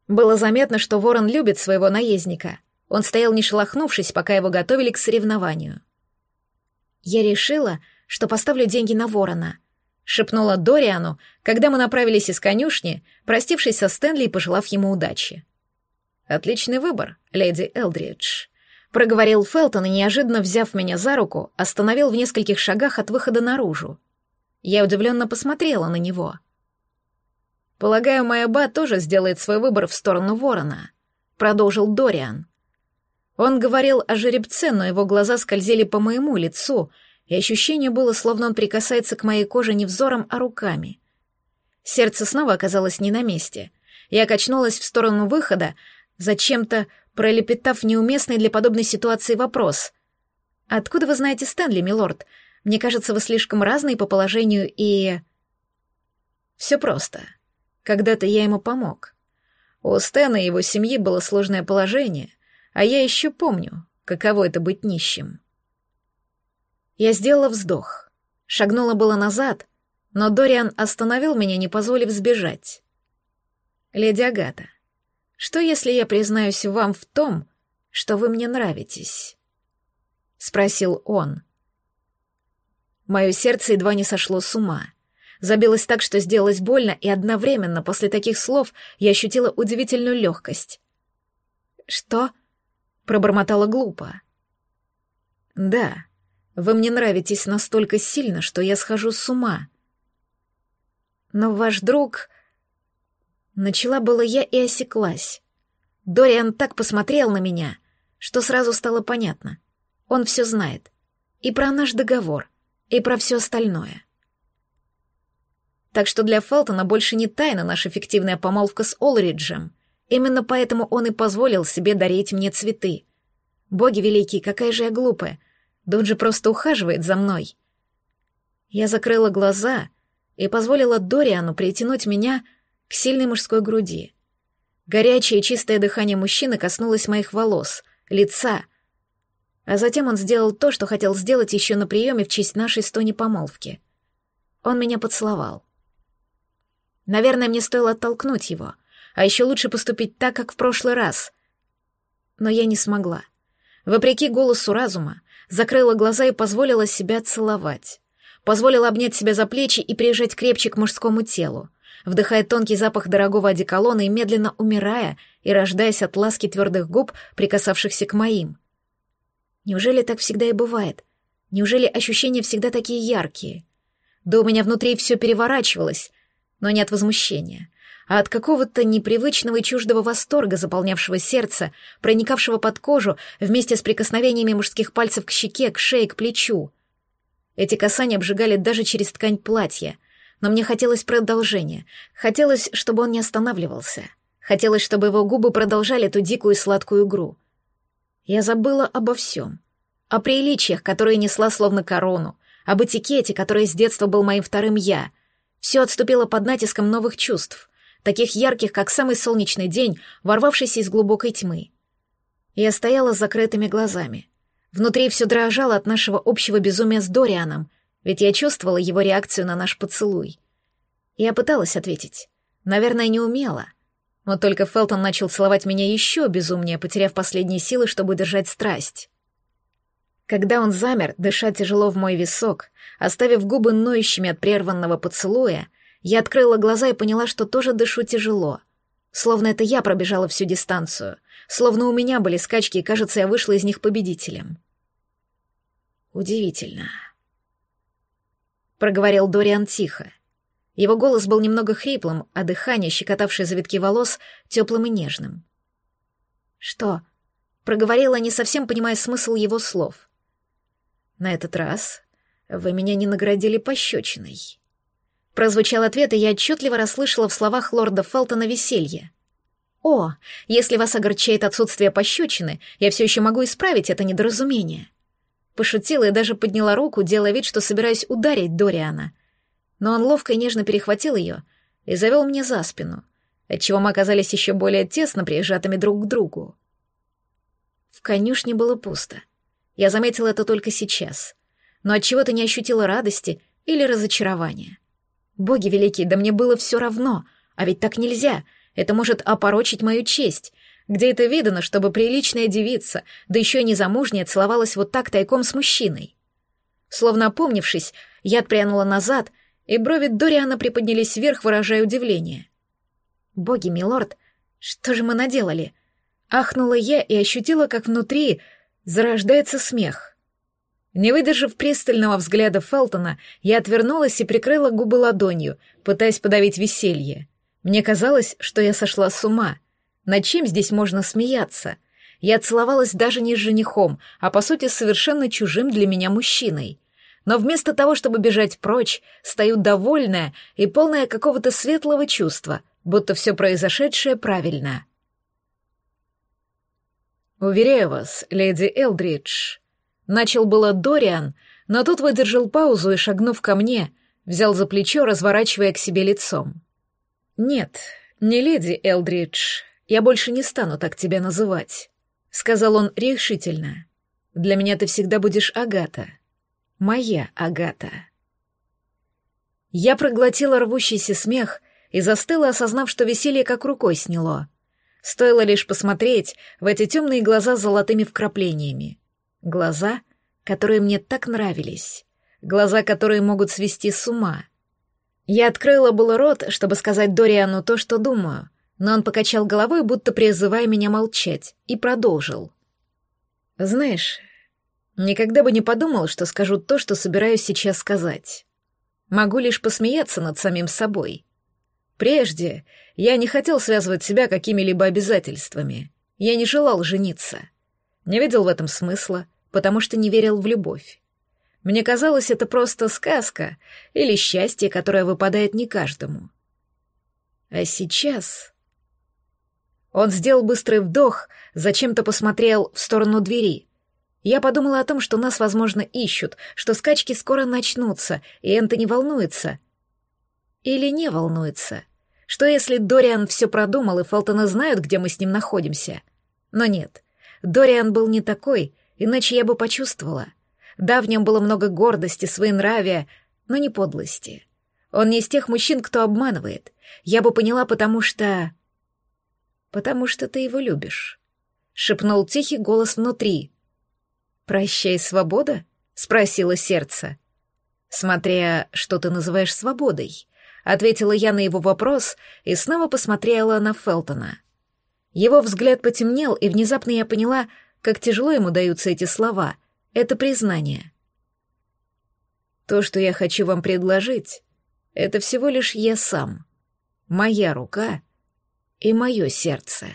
Было заметно, что ворон любит своего наездника. Он стоял не шелохнувшись, пока его готовили к соревнованию. Я решила, что поставлю деньги на ворона — шепнула Дориану, когда мы направились из конюшни, простившись со Стэнли и пожелав ему удачи. «Отличный выбор, леди Элдридж», — проговорил Фелтон и, неожиданно взяв меня за руку, остановил в нескольких шагах от выхода наружу. Я удивленно посмотрела на него. «Полагаю, моя ба тоже сделает свой выбор в сторону ворона», — продолжил Дориан. Он говорил о жеребце, но его глаза скользили по моему лицу — и ощущение было, словно он прикасается к моей коже не взором, а руками. Сердце снова оказалось не на месте. Я качнулась в сторону выхода, зачем-то пролепетав неуместный для подобной ситуации вопрос. «Откуда вы знаете Стэнли, милорд? Мне кажется, вы слишком разные по положению и...» «Все просто. Когда-то я ему помог. У Стэна и его семьи было сложное положение, а я еще помню, каково это быть нищим». Я сделала вздох. Шагнула было назад, но Дориан остановил меня, не позволив сбежать. «Леди Агата, что если я признаюсь вам в том, что вы мне нравитесь?» — спросил он. Мое сердце едва не сошло с ума. Забилось так, что сделалось больно, и одновременно после таких слов я ощутила удивительную легкость. «Что?» — пробормотала глупо. «Да», вы мне нравитесь настолько сильно, что я схожу с ума. Но ваш друг... Начала было я и осеклась. Дориан так посмотрел на меня, что сразу стало понятно. Он все знает. И про наш договор, и про все остальное. Так что для Фелтона больше не тайна наша фиктивная помолвка с Олриджем. Именно поэтому он и позволил себе дарить мне цветы. Боги великие, какая же я глупая. Да он же просто ухаживает за мной. Я закрыла глаза и позволила Дориану притянуть меня к сильной мужской груди. Горячее чистое дыхание мужчины коснулось моих волос, лица. А затем он сделал то, что хотел сделать еще на приеме в честь нашей стони помолвки. Он меня поцеловал. Наверное, мне стоило оттолкнуть его, а еще лучше поступить так, как в прошлый раз. Но я не смогла. Вопреки голосу разума, закрыла глаза и позволила себя целовать. Позволила обнять себя за плечи и прижать крепче к мужскому телу, вдыхая тонкий запах дорогого одеколона и медленно умирая и рождаясь от ласки твердых губ, прикасавшихся к моим. Неужели так всегда и бывает? Неужели ощущения всегда такие яркие? Да у меня внутри все переворачивалось, но не от возмущения, а от какого-то непривычного и чуждого восторга, заполнявшего сердце, проникавшего под кожу вместе с прикосновениями мужских пальцев к щеке, к шее, к плечу. Эти касания обжигали даже через ткань платья, но мне хотелось продолжения, хотелось, чтобы он не останавливался, хотелось, чтобы его губы продолжали ту дикую сладкую игру. Я забыла обо всем, о приличиях, которые несла словно корону, об этикете, который с детства был моим вторым «я». Все отступило под натиском новых чувств, таких ярких, как самый солнечный день, ворвавшийся из глубокой тьмы. Я стояла с закрытыми глазами. Внутри все дрожало от нашего общего безумия с Дорианом, ведь я чувствовала его реакцию на наш поцелуй. Я пыталась ответить. Наверное, не умела. Но только Фелтон начал целовать меня еще безумнее, потеряв последние силы, чтобы держать страсть. Когда он замер, дыша тяжело в мой висок, оставив губы ноющими от прерванного поцелуя, я открыла глаза и поняла, что тоже дышу тяжело. Словно это я пробежала всю дистанцию, словно у меня были скачки, и, кажется, я вышла из них победителем. Удивительно. Проговорил Дориан тихо. Его голос был немного хриплым, а дыхание, щекотавшее завитки волос, теплым и нежным. «Что?» — проговорила, не совсем понимая смысл его слов. На этот раз вы меня не наградили пощечиной. Прозвучал ответ, и я отчетливо расслышала в словах лорда Фелтона веселье. «О, если вас огорчает отсутствие пощечины, я все еще могу исправить это недоразумение». Пошутила и даже подняла руку, делая вид, что собираюсь ударить Дориана. Но он ловко и нежно перехватил ее и завел мне за спину, отчего мы оказались еще более тесно прижатыми друг к другу. В конюшне было пусто. Я заметила это только сейчас. Но от чего то не ощутила радости или разочарования. Боги великие, да мне было все равно. А ведь так нельзя. Это может опорочить мою честь. Где это видано, чтобы приличная девица, да еще и незамужняя, целовалась вот так тайком с мужчиной? Словно опомнившись, я отпрянула назад, и брови Дориана приподнялись вверх, выражая удивление. «Боги, милорд, что же мы наделали?» Ахнула я и ощутила, как внутри зарождается смех. Не выдержав пристального взгляда Фелтона, я отвернулась и прикрыла губы ладонью, пытаясь подавить веселье. Мне казалось, что я сошла с ума. Над чем здесь можно смеяться? Я целовалась даже не с женихом, а по сути совершенно чужим для меня мужчиной. Но вместо того, чтобы бежать прочь, стою довольная и полная какого-то светлого чувства, будто все произошедшее правильно. «Уверяю вас, леди Элдридж», — начал было Дориан, но тут выдержал паузу и, шагнув ко мне, взял за плечо, разворачивая к себе лицом. «Нет, не леди Элдридж, я больше не стану так тебя называть», — сказал он решительно. «Для меня ты всегда будешь Агата. Моя Агата». Я проглотила рвущийся смех и застыла, осознав, что веселье как рукой сняло — Стоило лишь посмотреть в эти темные глаза с золотыми вкраплениями. Глаза, которые мне так нравились. Глаза, которые могут свести с ума. Я открыла было рот, чтобы сказать Дориану то, что думаю, но он покачал головой, будто призывая меня молчать, и продолжил. «Знаешь, никогда бы не подумал, что скажу то, что собираюсь сейчас сказать. Могу лишь посмеяться над самим собой. Прежде я не хотел связывать себя какими-либо обязательствами. Я не желал жениться. Не видел в этом смысла, потому что не верил в любовь. Мне казалось, это просто сказка или счастье, которое выпадает не каждому. А сейчас... Он сделал быстрый вдох, зачем-то посмотрел в сторону двери. Я подумала о том, что нас, возможно, ищут, что скачки скоро начнутся, и Энтони волнуется. Или не волнуется. Что если Дориан все продумал, и Фелтона знают, где мы с ним находимся? Но нет, Дориан был не такой, иначе я бы почувствовала. Да, в нем было много гордости, своенравия, но не подлости. Он не из тех мужчин, кто обманывает. Я бы поняла, потому что... «Потому что ты его любишь», — шепнул тихий голос внутри. «Прощай, свобода?» — спросило сердце. «Смотря, что ты называешь свободой», ответила я на его вопрос и снова посмотрела на Фелтона. Его взгляд потемнел, и внезапно я поняла, как тяжело ему даются эти слова. Это признание. То, что я хочу вам предложить, это всего лишь я сам, моя рука и мое сердце.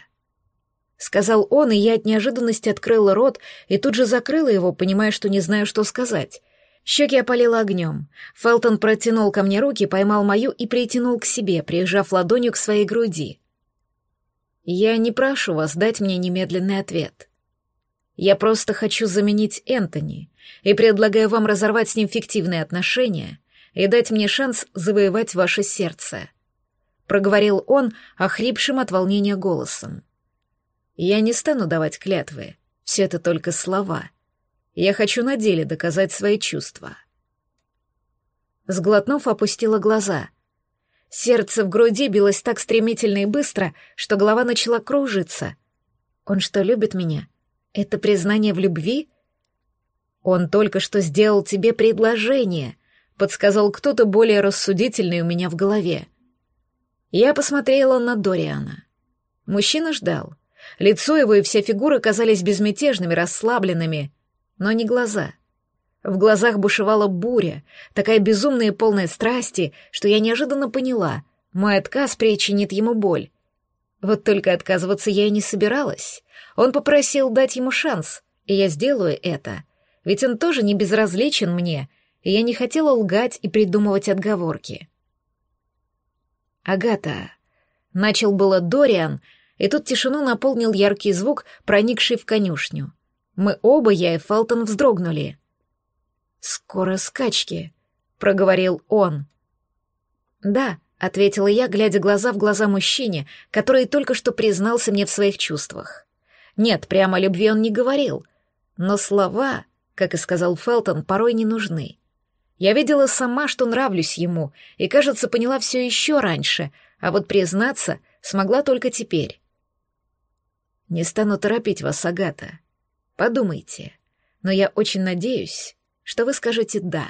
Сказал он, и я от неожиданности открыла рот и тут же закрыла его, понимая, что не знаю, что сказать. Щеки опалило огнем. Фелтон протянул ко мне руки, поймал мою и притянул к себе, прижав ладонью к своей груди. «Я не прошу вас дать мне немедленный ответ». Я просто хочу заменить Энтони и предлагаю вам разорвать с ним фиктивные отношения и дать мне шанс завоевать ваше сердце», — проговорил он охрипшим от волнения голосом. «Я не стану давать клятвы, все это только слова. Я хочу на деле доказать свои чувства». Сглотнув, опустила глаза. Сердце в груди билось так стремительно и быстро, что голова начала кружиться. Он что, любит меня? Это признание в любви? Он только что сделал тебе предложение, подсказал кто-то более рассудительный у меня в голове. Я посмотрела на Дориана. Мужчина ждал. Лицо его и вся фигура казались безмятежными, расслабленными, но не глаза — в глазах бушевала буря, такая безумная и полная страсти, что я неожиданно поняла, мой отказ причинит ему боль. Вот только отказываться я и не собиралась. Он попросил дать ему шанс, и я сделаю это. Ведь он тоже не безразличен мне, и я не хотела лгать и придумывать отговорки. «Агата», — начал было Дориан, и тут тишину наполнил яркий звук, проникший в конюшню. Мы оба, я и Фалтон, вздрогнули — «Скоро скачки», — проговорил он. «Да», — ответила я, глядя глаза в глаза мужчине, который только что признался мне в своих чувствах. Нет, прямо о любви он не говорил, но слова, как и сказал Фелтон, порой не нужны. Я видела сама, что нравлюсь ему, и, кажется, поняла все еще раньше, а вот признаться смогла только теперь. Не стану торопить вас, Агата. Подумайте. Но я очень надеюсь, что вы скажете «да».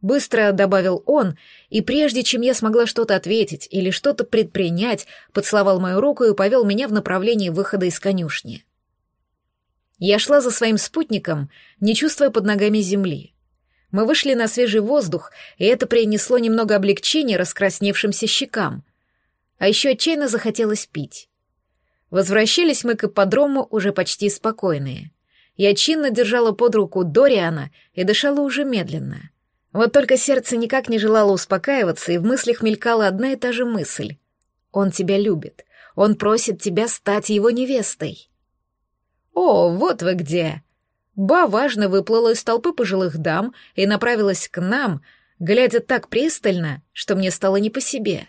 Быстро добавил он, и прежде чем я смогла что-то ответить или что-то предпринять, поцеловал мою руку и повел меня в направлении выхода из конюшни. Я шла за своим спутником, не чувствуя под ногами земли. Мы вышли на свежий воздух, и это принесло немного облегчения раскрасневшимся щекам. А еще отчаянно захотелось пить. Возвращались мы к ипподрому уже почти спокойные. Я чинно держала под руку Дориана и дышала уже медленно. Вот только сердце никак не желало успокаиваться, и в мыслях мелькала одна и та же мысль. «Он тебя любит. Он просит тебя стать его невестой». «О, вот вы где!» Ба важно выплыла из толпы пожилых дам и направилась к нам, глядя так пристально, что мне стало не по себе.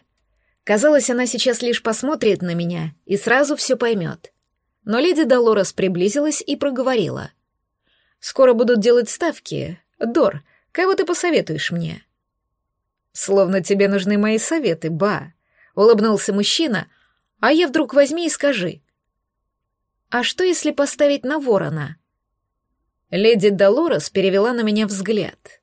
Казалось, она сейчас лишь посмотрит на меня и сразу все поймет но леди Долорес приблизилась и проговорила. «Скоро будут делать ставки. Дор, кого ты посоветуешь мне?» «Словно тебе нужны мои советы, ба», — улыбнулся мужчина, «а я вдруг возьми и скажи». «А что, если поставить на ворона?» Леди Долорес перевела на меня взгляд.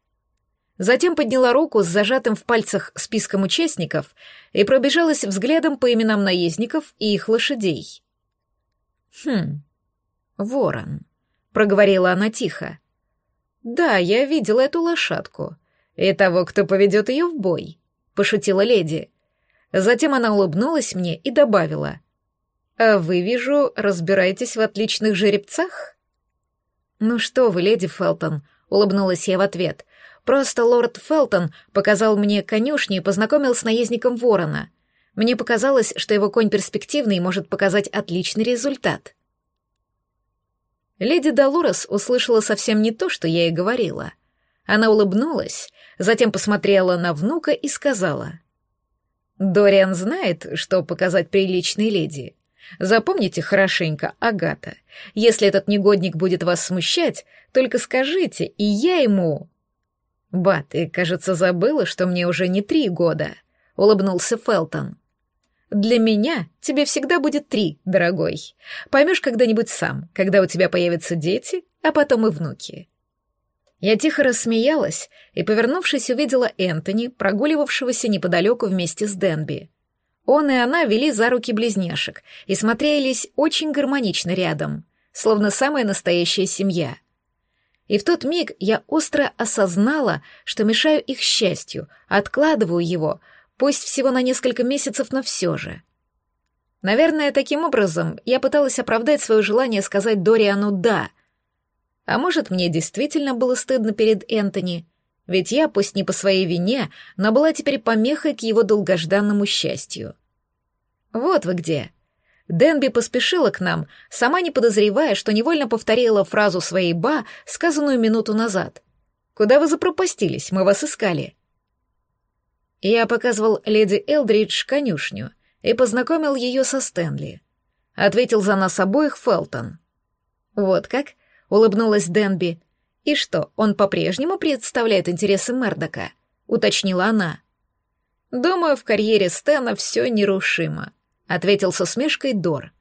Затем подняла руку с зажатым в пальцах списком участников и пробежалась взглядом по именам наездников и их лошадей. «Хм, ворон», — проговорила она тихо. «Да, я видела эту лошадку. И того, кто поведет ее в бой», — пошутила леди. Затем она улыбнулась мне и добавила. «А вы, вижу, разбираетесь в отличных жеребцах?» «Ну что вы, леди Фелтон», — улыбнулась я в ответ. «Просто лорд Фелтон показал мне конюшни и познакомил с наездником ворона. Мне показалось, что его конь перспективный может показать отличный результат. Леди Долорес услышала совсем не то, что я ей говорила. Она улыбнулась, затем посмотрела на внука и сказала. «Дориан знает, что показать приличной леди. Запомните хорошенько, Агата. Если этот негодник будет вас смущать, только скажите, и я ему...» «Ба, ты, кажется, забыла, что мне уже не три года», — улыбнулся Фелтон. Для меня тебе всегда будет три, дорогой. Поймешь когда-нибудь сам, когда у тебя появятся дети, а потом и внуки. Я тихо рассмеялась и, повернувшись, увидела Энтони, прогуливавшегося неподалеку вместе с Денби. Он и она вели за руки близняшек и смотрелись очень гармонично рядом, словно самая настоящая семья. И в тот миг я остро осознала, что мешаю их счастью, откладываю его — Пусть всего на несколько месяцев, но все же. Наверное, таким образом я пыталась оправдать свое желание сказать Дориану «да». А может, мне действительно было стыдно перед Энтони, ведь я, пусть не по своей вине, но была теперь помехой к его долгожданному счастью. Вот вы где. Денби поспешила к нам, сама не подозревая, что невольно повторила фразу своей ба, сказанную минуту назад. «Куда вы запропастились? Мы вас искали». Я показывал леди Элдридж конюшню и познакомил ее со Стэнли. Ответил за нас обоих Фелтон. «Вот как?» — улыбнулась Денби. «И что, он по-прежнему представляет интересы Мердока?» — уточнила она. «Думаю, в карьере Стэна все нерушимо», — ответил со смешкой Дор.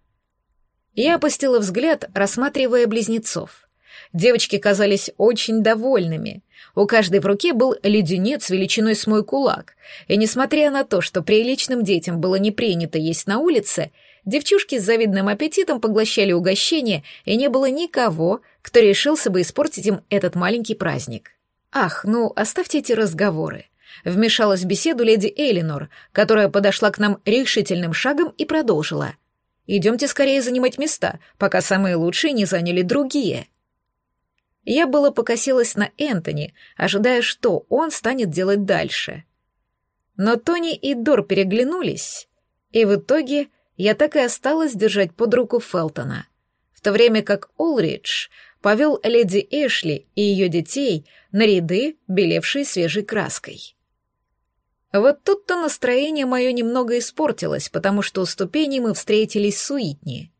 Я опустила взгляд, рассматривая близнецов. Девочки казались очень довольными. У каждой в руке был леденец величиной с мой кулак, и несмотря на то, что приличным детям было не принято есть на улице, девчушки с завидным аппетитом поглощали угощение, и не было никого, кто решился бы испортить им этот маленький праздник. Ах, ну, оставьте эти разговоры. Вмешалась в беседу леди Элинор, которая подошла к нам решительным шагом и продолжила. «Идемте скорее занимать места, пока самые лучшие не заняли другие». Я было покосилась на Энтони, ожидая, что он станет делать дальше. Но Тони и Дор переглянулись, и в итоге я так и осталась держать под руку Фелтона, в то время как Олридж повел леди Эшли и ее детей на ряды, белевшие свежей краской. Вот тут-то настроение мое немного испортилось, потому что у ступеней мы встретились с Уитни.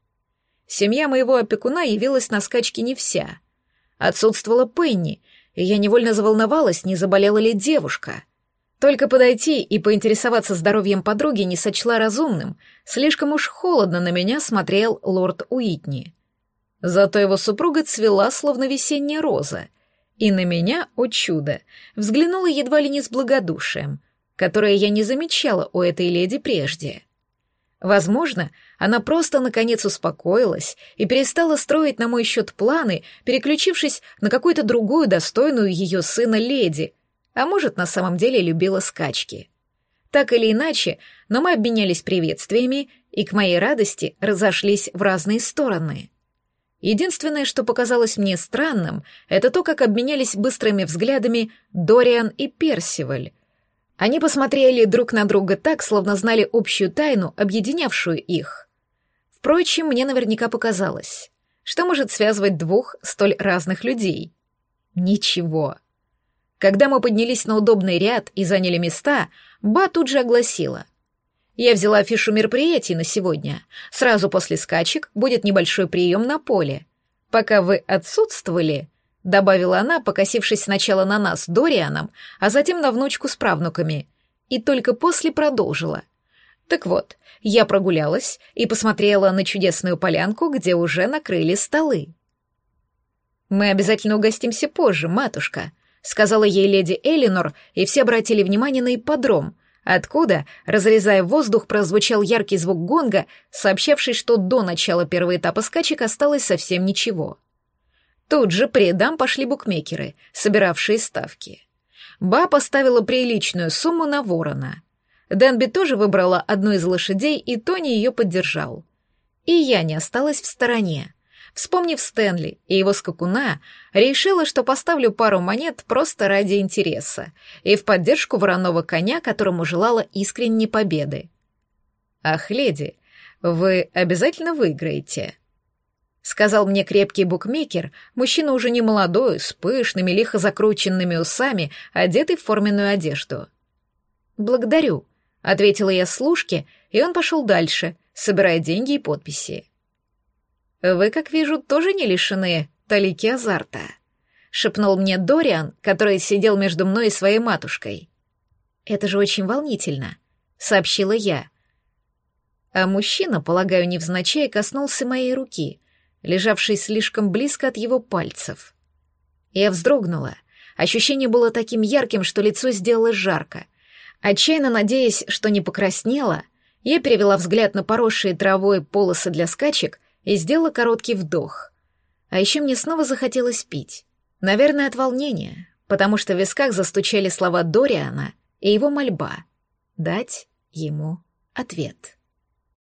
Семья моего опекуна явилась на скачке не вся. Отсутствовала Пенни, и я невольно заволновалась, не заболела ли девушка. Только подойти и поинтересоваться здоровьем подруги не сочла разумным, слишком уж холодно на меня смотрел лорд Уитни. Зато его супруга цвела, словно весенняя роза, и на меня, о чудо, взглянула едва ли не с благодушием, которое я не замечала у этой леди прежде. Возможно, она просто наконец успокоилась и перестала строить на мой счет планы, переключившись на какую-то другую достойную ее сына леди, а может, на самом деле любила скачки. Так или иначе, но мы обменялись приветствиями и, к моей радости, разошлись в разные стороны. Единственное, что показалось мне странным, это то, как обменялись быстрыми взглядами Дориан и Персиваль — они посмотрели друг на друга так, словно знали общую тайну, объединявшую их. Впрочем, мне наверняка показалось, что может связывать двух столь разных людей. Ничего. Когда мы поднялись на удобный ряд и заняли места, Ба тут же огласила. Я взяла афишу мероприятий на сегодня. Сразу после скачек будет небольшой прием на поле. Пока вы отсутствовали, добавила она, покосившись сначала на нас, Дорианом, а затем на внучку с правнуками, и только после продолжила. Так вот, я прогулялась и посмотрела на чудесную полянку, где уже накрыли столы. «Мы обязательно угостимся позже, матушка», — сказала ей леди Элинор, и все обратили внимание на ипподром, откуда, разрезая воздух, прозвучал яркий звук гонга, сообщавший, что до начала первого этапа скачек осталось совсем ничего. Тут же по рядам пошли букмекеры, собиравшие ставки. Ба поставила приличную сумму на ворона. Дэнби тоже выбрала одну из лошадей, и Тони ее поддержал. И я не осталась в стороне. Вспомнив Стэнли и его скакуна, решила, что поставлю пару монет просто ради интереса и в поддержку вороного коня, которому желала искренней победы. «Ах, леди, вы обязательно выиграете», сказал мне крепкий букмекер, мужчина уже не молодой, с пышными, лихо закрученными усами, одетый в форменную одежду. «Благодарю», — ответила я служке, и он пошел дальше, собирая деньги и подписи. «Вы, как вижу, тоже не лишены талики азарта», — шепнул мне Дориан, который сидел между мной и своей матушкой. «Это же очень волнительно», — сообщила я. А мужчина, полагаю, невзначай коснулся моей руки — лежавший слишком близко от его пальцев. Я вздрогнула. Ощущение было таким ярким, что лицо сделало жарко. Отчаянно надеясь, что не покраснела, я перевела взгляд на поросшие травой полосы для скачек и сделала короткий вдох. А еще мне снова захотелось пить. Наверное, от волнения, потому что в висках застучали слова Дориана и его мольба — дать ему ответ.